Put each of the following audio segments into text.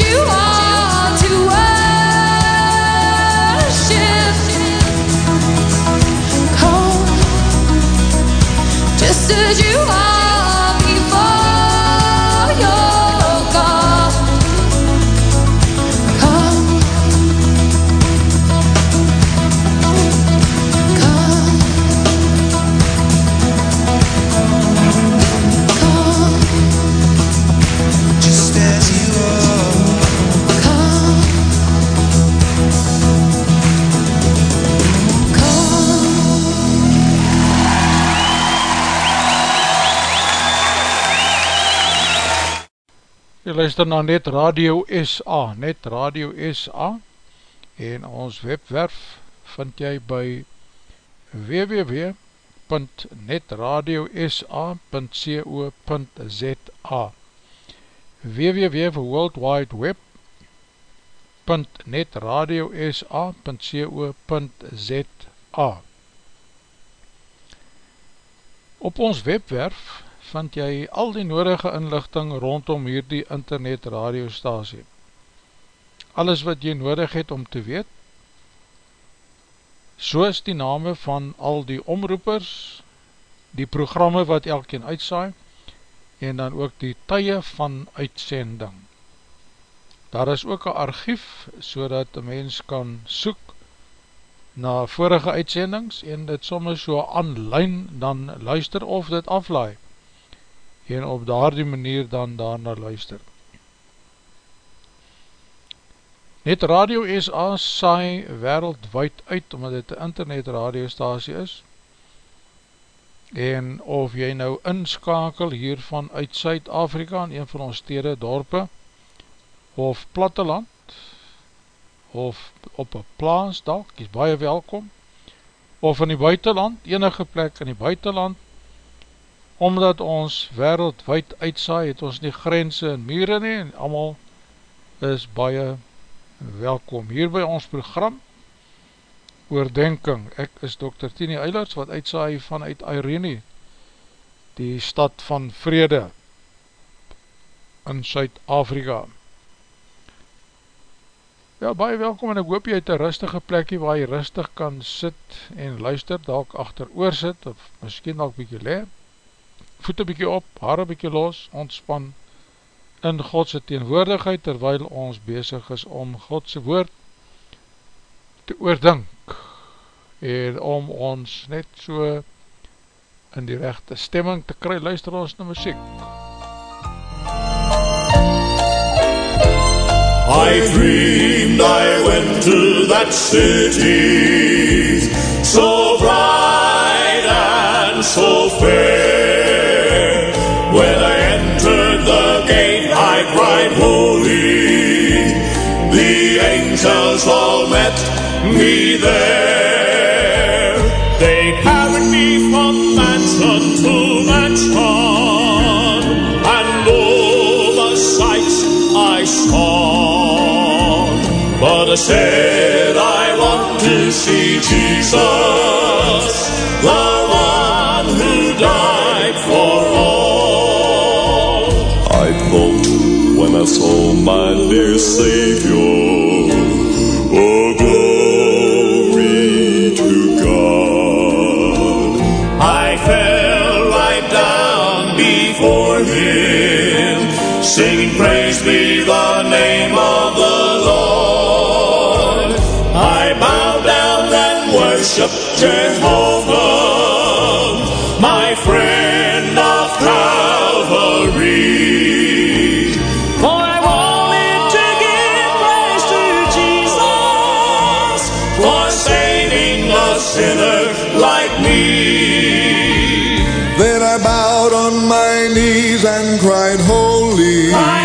you are. Luister na Net Radio SA, Net Radio SA en ons webwerf vind jy by www.netradiosa.co.za www vir World Wide Web .netradiosa.co.za Op ons webwerf vind jy al die nodige inlichting rondom hierdie internet radiostasie. Alles wat jy nodig het om te weet, soos die name van al die omroepers, die programme wat elkeen uitsaai, en dan ook die tye van uitsending. Daar is ook een archief, so dat die mens kan soek na vorige uitsendings en dit soms so online dan luister of dit aflaai en op daar die manier dan daarna luister. Net Radio SA saai wereldwijd uit omdat dit een internet radiostasie is en of jy nou inskakel hiervan uit Suid-Afrika in een van ons stede, dorpe of platteland of op een plaas dalk, is baie welkom, of in die buitenland, enige plek in die buitenland, omdat ons wereldwijd uitsaai, het ons nie grense en mure nie, en allemaal is baie welkom. Hier by ons program, oordenking, ek is Dr. Tini Eilers, wat uitsaai vanuit Irene, die stad van vrede, in Suid-Afrika. Ja, baie welkom en ek hoop jy het een rustige plekje waar jy rustig kan sit en luister, dalk achter oor sit, of miskien dalk bykie le, voet een bykie op, haar een bykie los, ontspan in Godse teenwoordigheid, terwyl ons bezig is om Godse woord te oordink, en om ons net so in die rechte stemming te kry, luister ons na muziek. I dreamed I went to that city, so bright and so fair. Angels all met me there. They carried me from mansion to mansion, and all the sights I saw. But I said I want to see Jesus, the one who died for all. I thought when I saw my dear Savior, singing praise be the name of the Lord. I bow down and worship Jehovah,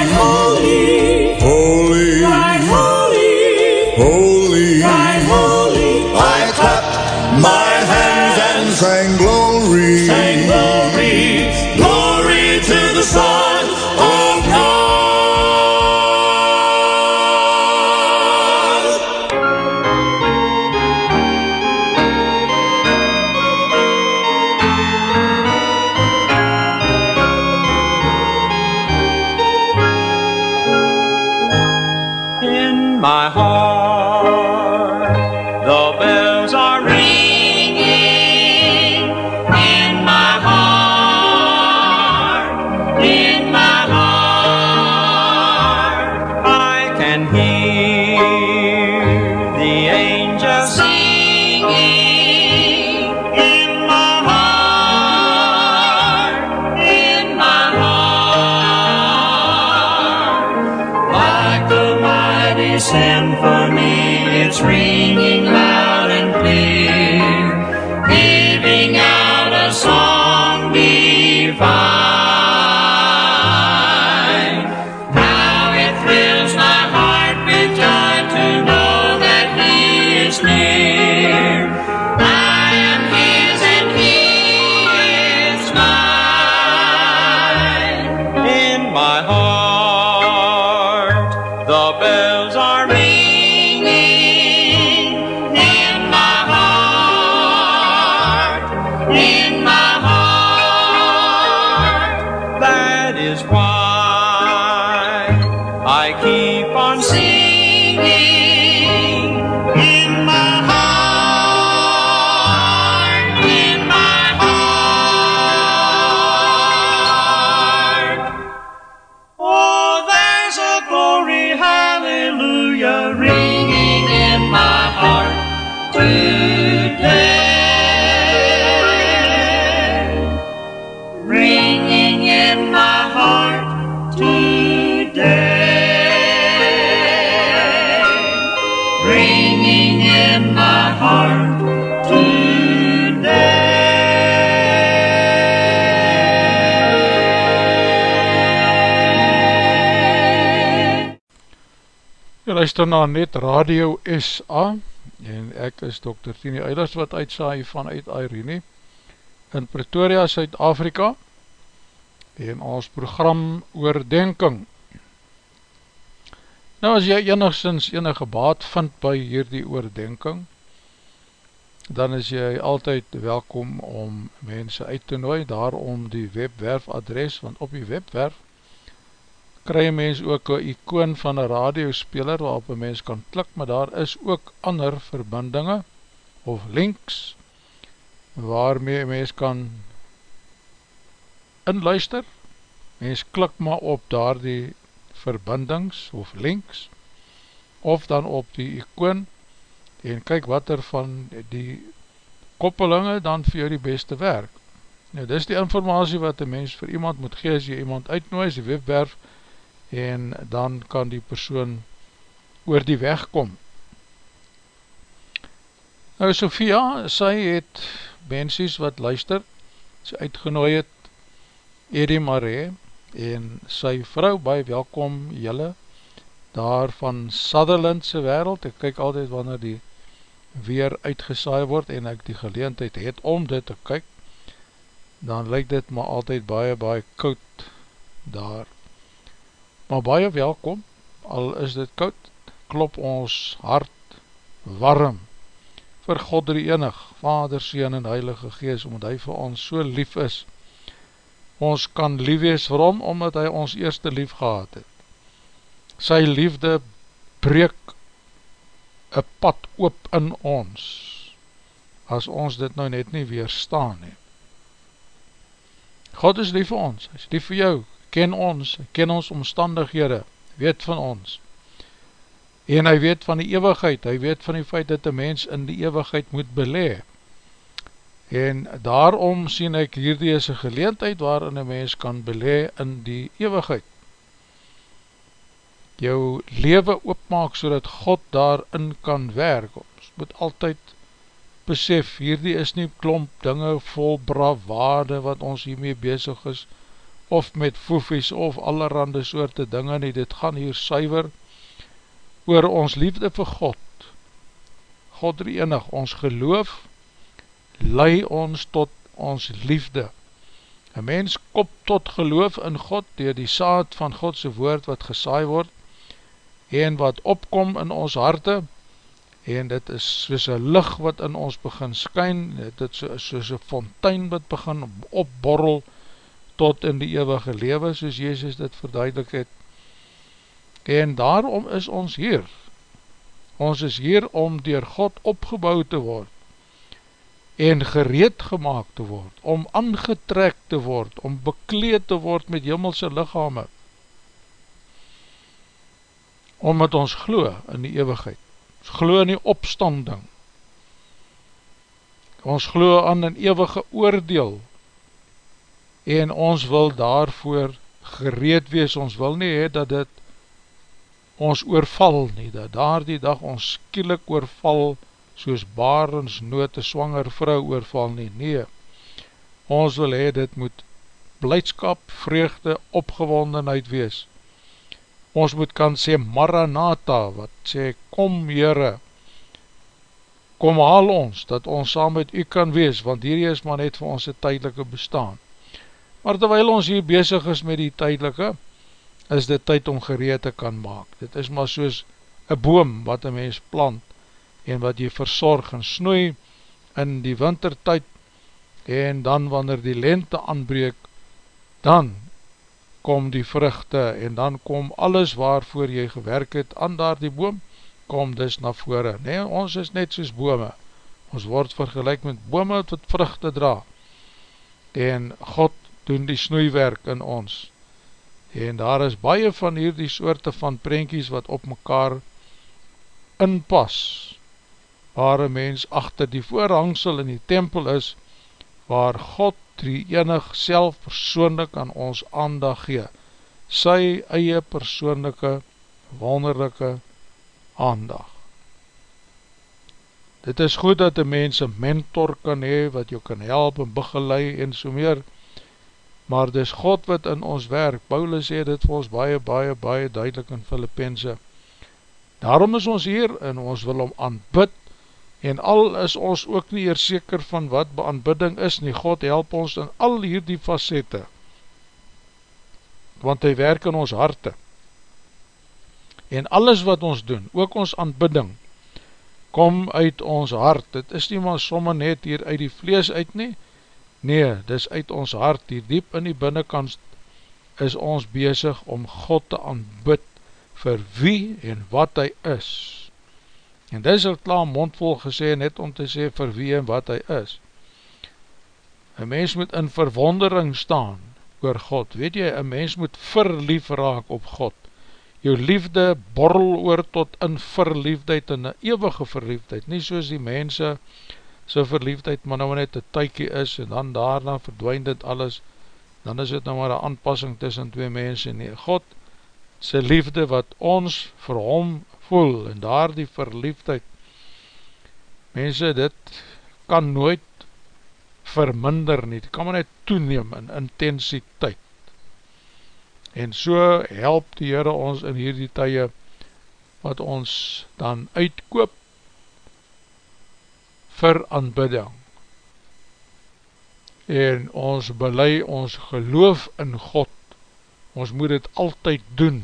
Oh. Today. Ringing in my heart today. Jy luister na net Radio SA en ek is Dr. Tini Eilers wat uitsaai vanuit Irene in Pretoria, Suid-Afrika en ons program Oordenking. Nou as jy enigszins enige baat vind by hierdie oordenking, dan is jy altyd welkom om mense uit te nooi, daarom die webwerf adres, want op die webwerf kry mens ook een icoon van een radiospeler waarop een mens kan klik, maar daar is ook ander verbindinge of links waarmee mens kan inluister. Mens klik maar op daar die verbindings of links of dan op die icoon en kyk wat er van die koppelinge dan vir jou die beste werk. Nou, dis die informatie wat een mens vir iemand moet gee as jy iemand uitnooi, as die webwerf en dan kan die persoon oor die weg kom. Nou Sophia, sy het mensies wat luister, sy uitgenooi het Eddie Marais en sy vrou, baie welkom jylle, daar van Sutherlandse wereld, ek kyk altyd wanneer die weer uitgesaai word en ek die geleentheid het om dit te kyk, dan lyk dit maar altyd baie baie koud daar maar baie welkom, al is dit koud, klop ons hart warm vir God die enig, Vader, Seen en Heilige Gees, omdat hy vir ons so lief is. Ons kan lief wees vir hom, omdat hy ons eerste lief gehad het. Sy liefde breek een pad oop in ons, as ons dit nou net nie weerstaan he. God is lief vir ons, hy is lief vir jou, ken ons, ken ons omstandighede, weet van ons. En hy weet van die eeuwigheid, hy weet van die feit dat die mens in die eeuwigheid moet belee. En daarom sien ek hierdie is een geleentheid waarin die mens kan belee in die eeuwigheid. Jou leven oopmaak so dat God daarin kan werk. Ons moet altyd besef, hierdie is nie klomp dinge vol bravade wat ons hiermee bezig is, of met foefies of allerhande soorte dinge nie, dit gaan hier suiver oor ons liefde vir God. God die enig, ons geloof lei ons tot ons liefde. Een mens kop tot geloof in God dier die saad van Godse woord wat gesaai word en wat opkom in ons harte en dit is soos een licht wat in ons begin skyn, dit is soos een fontein wat begin opborrel tot in die eeuwige lewe, soos Jezus dit verduidelik het. En daarom is ons hier. Ons is hier om dier God opgebouw te word, en gereed gemaakt te word, om aangetrek te word, om bekleed te word met jimmelse lichame, omdat ons glo in die eeuwigheid, ons glo in die opstanding, ons glo aan een eeuwige oordeel, en ons wil daarvoor gereed wees, ons wil nie hee dat dit ons oorval nie, dat daar die dag ons skielik oorval, soos barens nood een swanger vrou oorval nie, nee, ons wil hee dit moet blijdskap, vreugde, opgewondenheid wees, ons moet kan sê Maranatha, wat sê kom Heere, kom haal ons, dat ons saam met u kan wees, want hier is maar net vir ons een tydelike bestaan, Maar terwijl ons hier bezig is met die tydelike, is dit tyd om gereed te kan maak. Dit is maar soos een boom wat een mens plant en wat jy verzorg en snoei in die wintertyd en dan wanneer die lente aanbreek, dan kom die vruchte en dan kom alles waarvoor jy gewerk het aan daar die boom, kom dis na vore. Nee, ons is net soos bome. Ons word vergelijk met bome wat vruchte dra. En God doen die snoeiwerk in ons. En daar is baie van hierdie soorte van prentjies wat op mekaar inpas, waar een mens achter die voorhangsel in die tempel is, waar God drie enig self persoonlik aan ons aandag gee, sy eie persoonlijke, wonderlijke aandag. Dit is goed dat een mens een mentor kan hee, wat jou kan help en begelei en so meer, maar dis God wat in ons werk, Paulus sê dit vir ons baie, baie, baie duidelik in Filippense, daarom is ons hier en ons wil om aanbid, en al is ons ook nie eer seker van wat aanbidding is nie, God help ons in al hierdie facette, want hy werk in ons harte, en alles wat ons doen, ook ons aanbidding, kom uit ons hart, dit is nie maar somme net hier uit die vlees uit nie, Nee, dis uit ons hart, die diep in die binnenkant is ons bezig om God te aanbid vir wie en wat hy is. En dis al klaar mondvol gesê net om te sê vir wie en wat hy is. Een mens moet in verwondering staan oor God. Weet jy, een mens moet verlief raak op God. Jou liefde borrel oor tot in verliefdheid en een eeuwige verliefdheid. Nie soos die mense sy verliefdheid maar nou net een tykie is en dan daarna verdwijn dit alles, dan is dit nou maar een aanpassing tussen twee mense nie. God, sy liefde wat ons vir hom voel en daar die verliefdheid, mense dit kan nooit verminder nie, dit kan maar net toeneem in intensiteit. En so help die Heere ons in hierdie tye wat ons dan uitkoop vir aanbidding. En ons belei ons geloof in God, ons moet het altyd doen,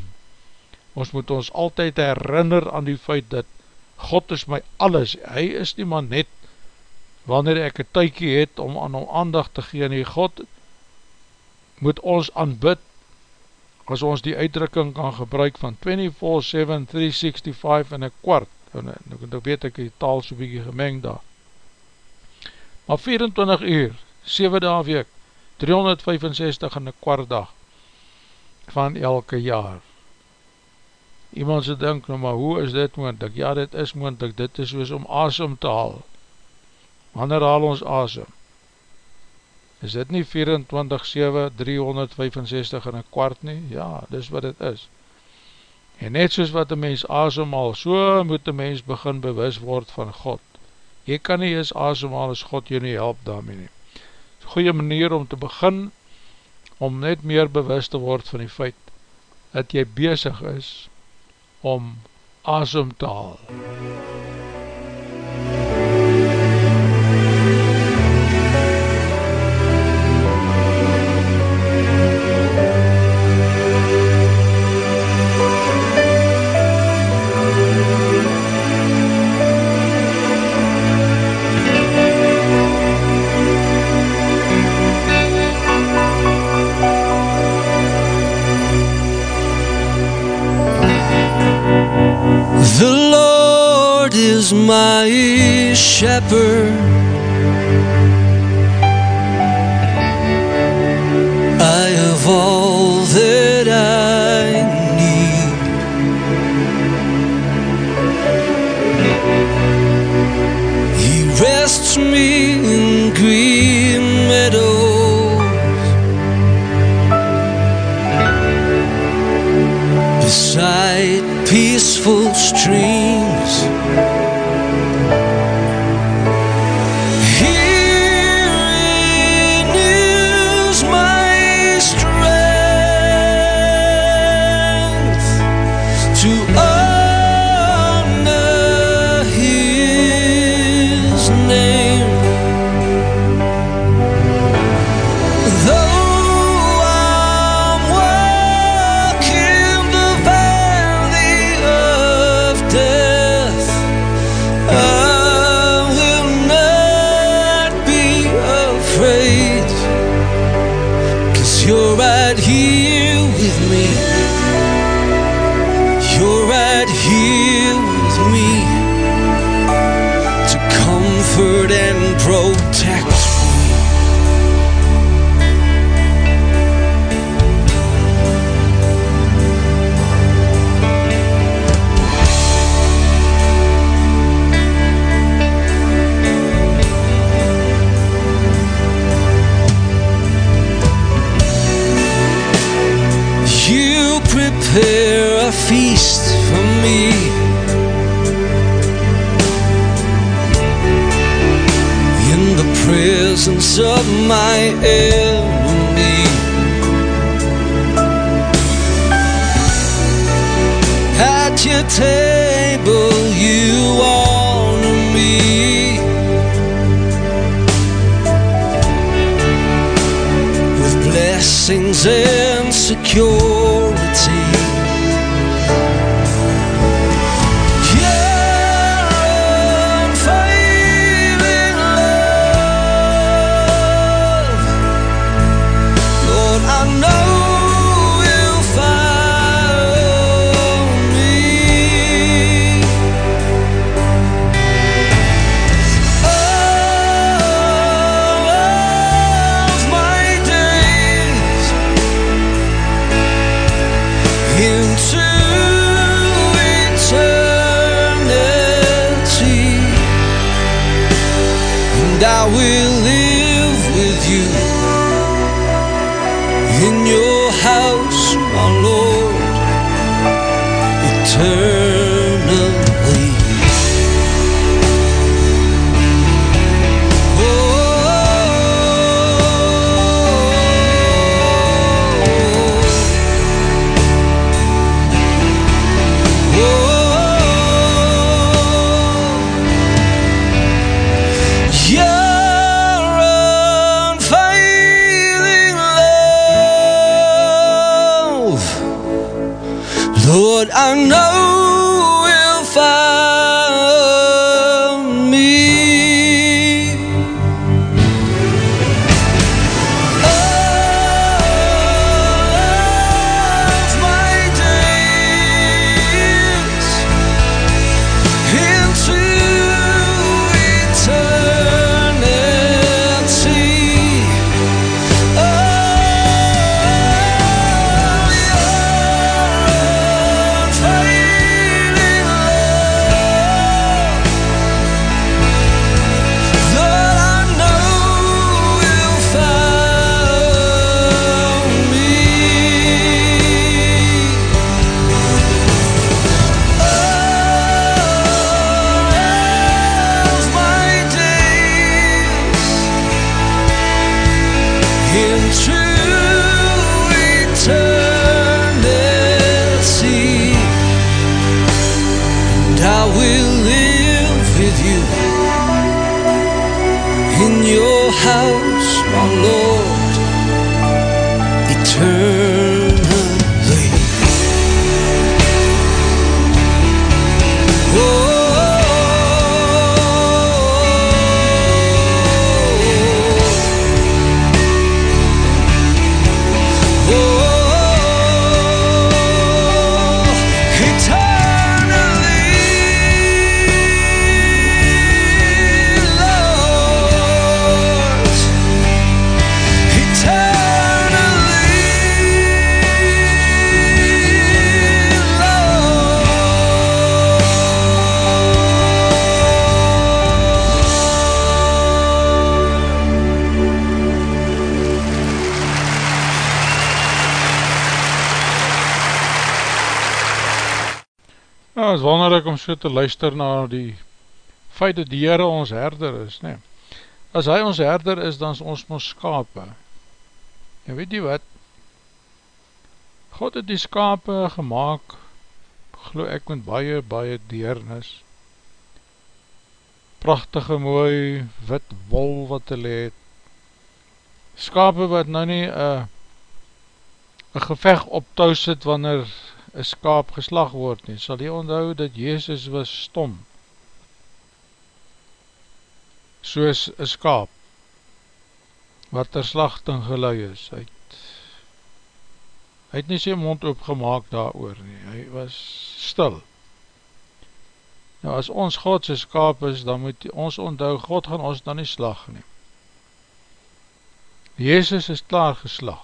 ons moet ons altyd herinner aan die feit dat God is my alles, hy is nie maar net wanneer ek een tykie het om aan hom aandacht te gee, nie. God moet ons aanbid, as ons die uitdrukking kan gebruik van 24-7, 365 en een kwart, en ek weet ek die taal so bykie gemeng daar, maar 24 uur, 7 dae week, 365 in een kwart dag van elke jaar. Iemand sê denk, nou maar hoe is dit moendig? Ja, dit is moendig, dit is soos om asem te haal. Wanneer haal ons asem? Is dit nie 24, 7, 365 in een kwart nie? Ja, dis wat dit is. En net soos wat die mens asem haal, so moet die mens begin bewus word van God. Jy kan nie eens asemhaal as God jy nie help daarmee nie. Goeie manier om te begin, om net meer bewust te word van die feit, dat jy bezig is om asem te haal. is shepherd. Of my enemy. At your table, wonderlik om so te luister na die feit dat die Heere ons herder is, nee. As hy ons herder is, dan is ons ons skape. En weet jy wat? God het die skape gemaakt, glo ek met baie, baie deernis. Prachtige mooi, wit wol wat hulle het. Skape wat nou nie een uh, geveg op touw sit wanneer een skaap geslag word nie, sal jy onthou dat Jezus was stom, soos een skaap, wat ter slachting gelui is, hy het, hy het nie sy mond opgemaak daar oor nie, hy was stil, Nou as ons Godse skaap is, dan moet ons onthou, God gaan ons dan nie slag nie. Jezus is klaar geslag.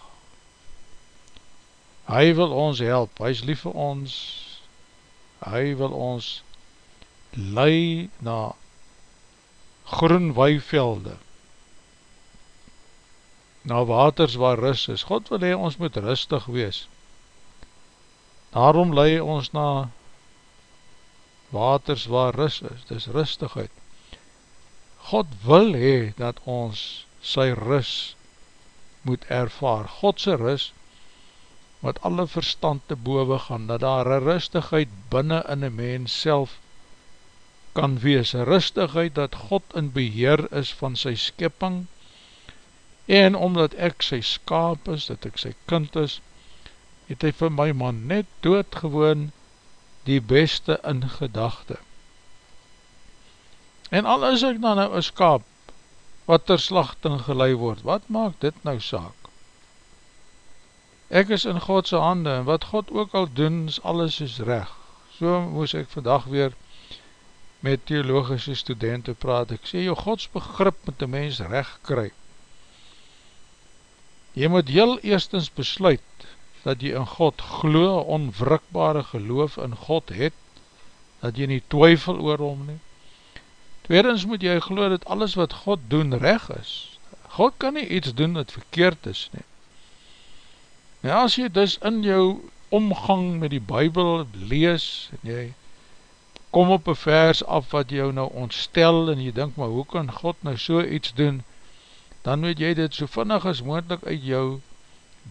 Hy wil ons help, hy is lief vir ons, hy wil ons lei na groen weivelde, na waters waar rust is. God wil hy ons moet rustig wees. Daarom lei ons na waters waar rust is, dis rustigheid. God wil hy dat ons sy rust moet ervaar. Godse rust, wat alle verstand te boven gaan, dat daar een rustigheid binnen in een mens self kan wees. Een rustigheid dat God in beheer is van sy skipping, en omdat ek sy skaap is, dat ek sy kind is, het hy vir my man net doodgewoon die beste in gedachte. En al is ek dan nou een skaap, wat ter slachting gelei word, wat maak dit nou saak? Ek is in Godse hande, en wat God ook al doen, is alles is recht. So moes ek vandag weer met theologische studenten praat, ek sê, jou Gods begrip moet die mens recht kry. Jy moet heel eerstens besluit, dat jy in God glo, onwrikbare geloof in God het, dat jy nie twyfel oor hom nie. Tweedens moet jy glo dat alles wat God doen reg is. God kan nie iets doen wat verkeerd is nie. En as jy dus in jou omgang met die Bijbel lees, en jy kom op een vers af wat jou nou ontstel, en jy denk, maar hoe kan God nou so iets doen, dan moet jy dit so vinnig as moendlik uit jou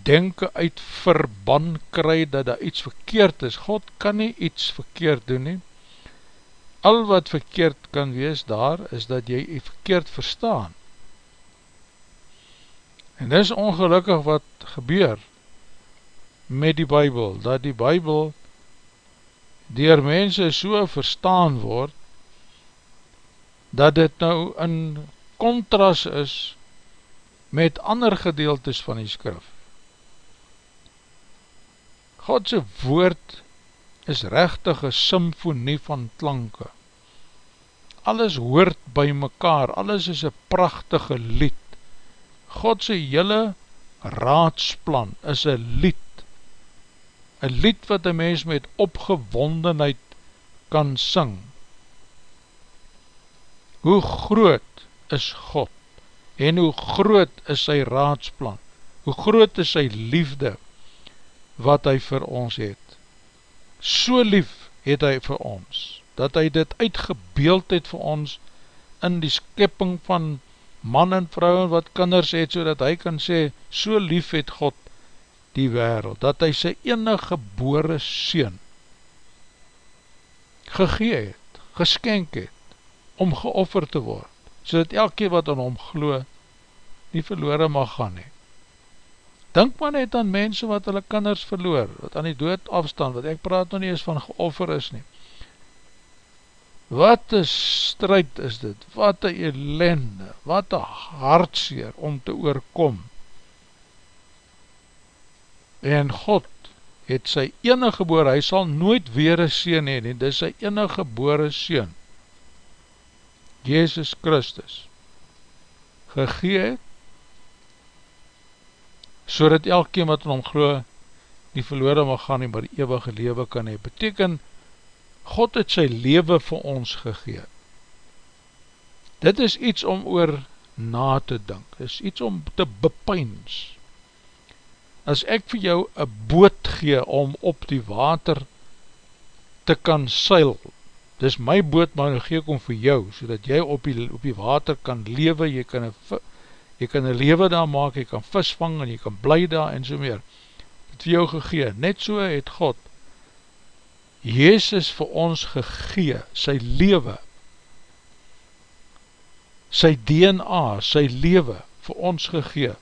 denken uit verban kry dat daar iets verkeerd is. God kan nie iets verkeerd doen nie. Al wat verkeerd kan wees daar, is dat jy jy verkeerd verstaan. En dis ongelukkig wat gebeur met die Bijbel, dat die Bijbel dier mense so verstaan word, dat dit nou in contrast is met ander gedeeltes van die skrif. Godse woord is rechtige symfonie van klanke. Alles hoort by mekaar, alles is een prachtige lied. Godse hele raadsplan is een lied. Een lied wat een mens met opgewondenheid kan sing. Hoe groot is God en hoe groot is sy raadsplan, hoe groot is sy liefde, wat hy vir ons het. So lief het hy vir ons, dat hy dit uitgebeeld het vir ons in die skipping van man en vrou en wat kinders het, so dat hy kan sê, so lief het God die wereld, dat hy sy enige gebore sien gegee het, geskenk het, om geoffer te word, so dat elke wat aan hom glo, nie verloore mag gaan het. Dink maar net aan mense wat hulle kinders verloor, wat aan die dood afstand, wat ek praat nog nie eens van geoffer is nie. Wat een strijd is dit, wat een ellende, wat een hartseer om te oorkom. En God het sy enige geboor, hy sal nooit weer een sien heen, dit is sy enige geboore sien, Jezus Christus, gegee het, so dat elke wat in hom glo nie verloore mag gaan nie, maar die eeuwige lewe kan hy. Beteken, God het sy lewe vir ons gegeen. Dit is iets om oor na te dink, is iets om te bepeins. As ek vir jou een boot gee om op die water te kan seil, dis my boot, maar nou gee ek om vir jou, so dat jy op die, op die water kan lewe, jy kan een jy kan een lewe daar maak, jy kan vis vang en jy kan bly daar en so meer, het vir jou gegee, net so het God, Jezus vir ons gegee, sy lewe, sy DNA, sy lewe, vir ons gegee,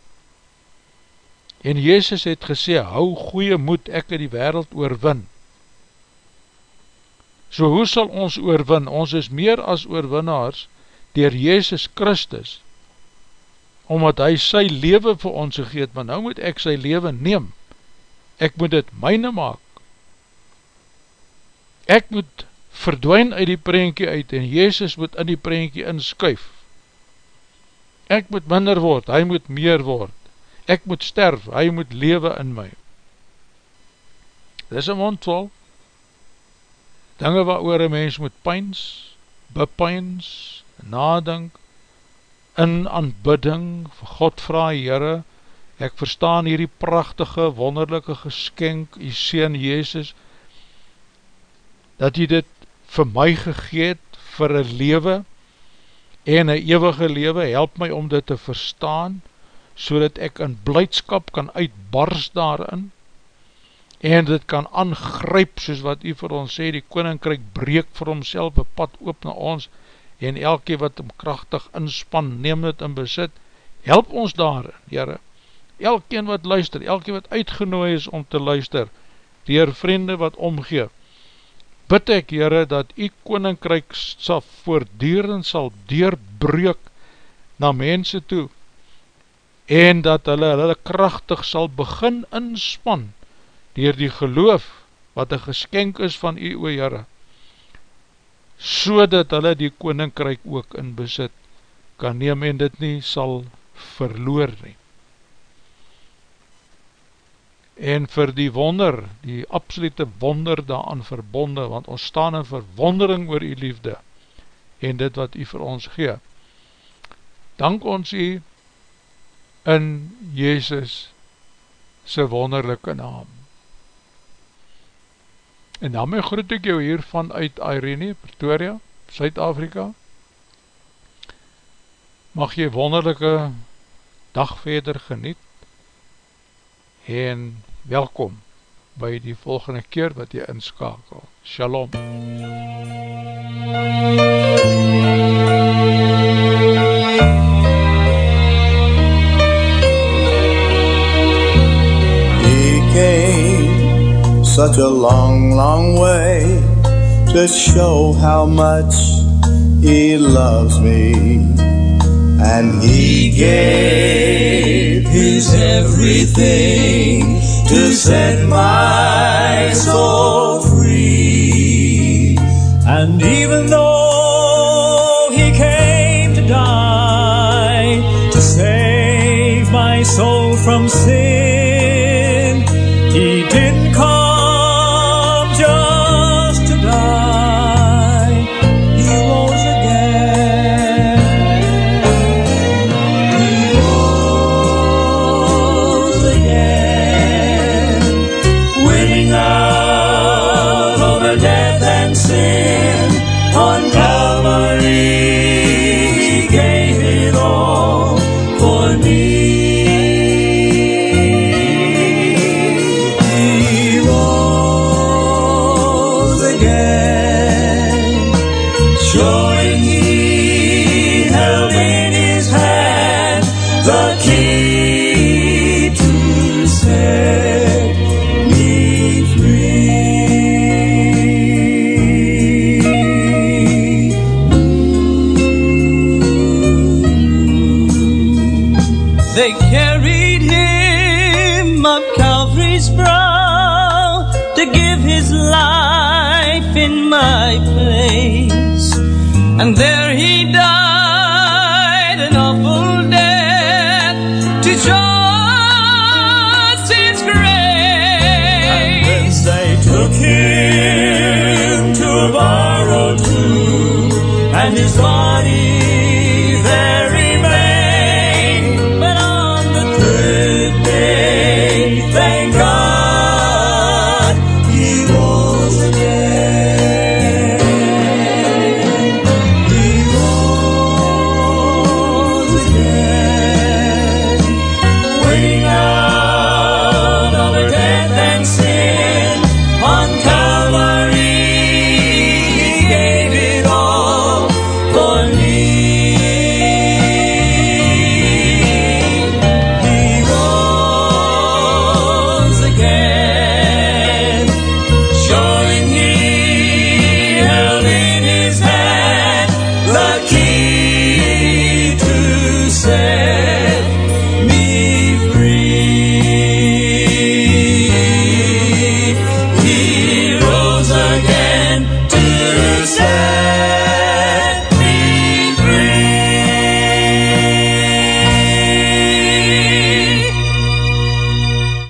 en Jezus het gesê, hou goeie moed, ek in die wereld oorwin, so hoe sal ons oorwin, ons is meer as oorwinnaars, dier Jezus Christus, omdat hy sy leven vir ons gegeet, maar nou moet ek sy leven neem, ek moet het myne maak, ek moet verdwijn uit die prentjie uit en Jezus moet in die prentjie inskuif. Ek moet minder word, hy moet meer word. Ek moet sterf, hy moet lewe in my. Dit is een mondvol. Dinge wat oor een mens moet pyns, bepyns, nadink, in aanbidding, vir God vraag, Heere, ek verstaan hierdie prachtige, wonderlijke geskenk, die Seen Jezus, dat hy dit vir my gegeet, vir een lewe, en een eeuwige lewe, help my om dit te verstaan, so dat ek in blijdskap kan uitbars daarin, en dit kan aangryp, soos wat u vir ons sê, die koninkryk breek vir homself, een pad oop na ons, en elke wat hem krachtig inspan, neem dit in besit, help ons daarin, jyre, elkeen wat luister, elke wat uitgenooi is om te luister, dier vriende wat omgeef, bid ek, Heere, dat die koninkryk sal voordierend sal deurbreek na mense toe, en dat hulle hulle krachtig sal begin inspan, dier die geloof, wat een geskenk is van u, o Heere, so dat hulle die koninkryk ook in besit kan neem en dit nie sal verloor nie en vir die wonder, die absolute wonder daaraan verbonde, want ons staan in verwondering oor die liefde, en dit wat u vir ons gee. Dank ons u in Jezus sy wonderlijke naam. En daarmee groet ek jou hier vanuit Irene, Pretoria, Suid-Afrika. Mag jy wonderlijke dag verder geniet, en welkom by die volgende keer wat jy inskakel. Shalom. He such a long, long way to show how much he loves me. And he gave his everything to set my soul free. And even though he came to die to save my soul from sin, Maria.